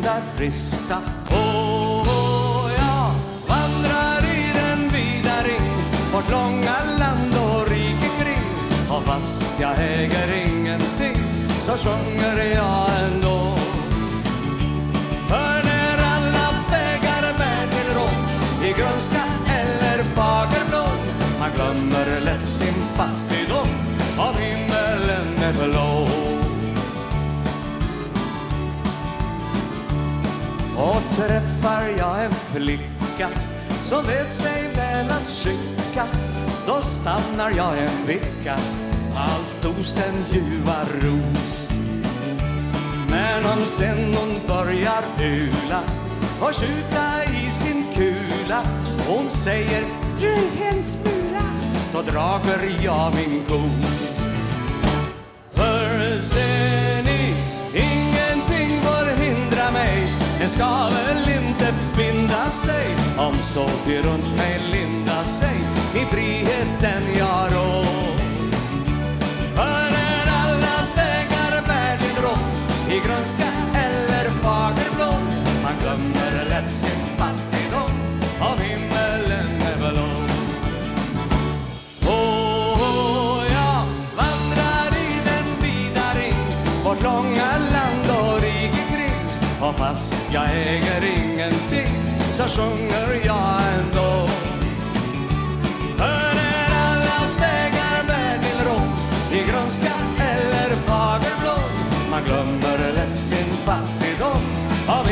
vindar frista Åh, jag vandrar i den vida ring Vårt långa land och rike kring. Och fast jag äger ingenting Så sjunger jag ändå. För när alla vägar bär till Rom I grönska eller fagerblå Man glömmer lätt sin fattigdom Om himmelen är blå. Träffar jag en flicka Som vet sig väl att skicka. Då stannar jag en vecka Allt hos den ljuva ros. Men om sen hon börjar ula Och skjuta i sin kula Hon säger dröj en smula. Då drager jag min kos. För ser ni, ingenting får hindra mig. En ska binda sig. Om så det runt mig linda sig. I friheten jag rår. För när alla vägar bär till I grönska eller fagerblå Man glömmer lätt sin fattigdom. Om himmelen är blå Åh, jag vandrar i den vida ring. Vårt långa land och rike kring Och fast jag äger ingenting, så sjunger jag ändå. För när alla vägar bär till Rom, i grönska eller fagerblå, man glömmer lätt sin fattigdom av